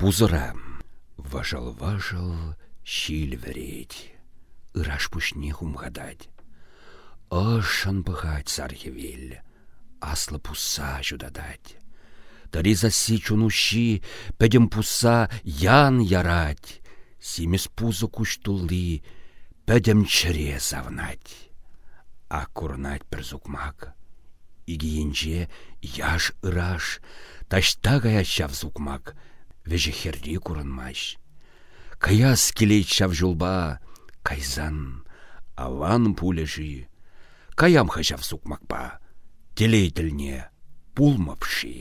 Пузырам. Важал-важал, щиль вереть. Ыраш пушне хумгадать. Ышын пыхать сархевел. Аслы пуса жудадать. Тариза си чунущи, пәдім пуса ян ярать. Симес пузы куштулли, пәдім чыре завнать. А курнать бір зукмак. Игиенже яш ыраш, ташта гая шав зукмак, вежі херри курынмаш. Каяс келейт шав жулба, кайзан, аван пулежи, каям хажав сукмакпа, телейтілне пулмапши.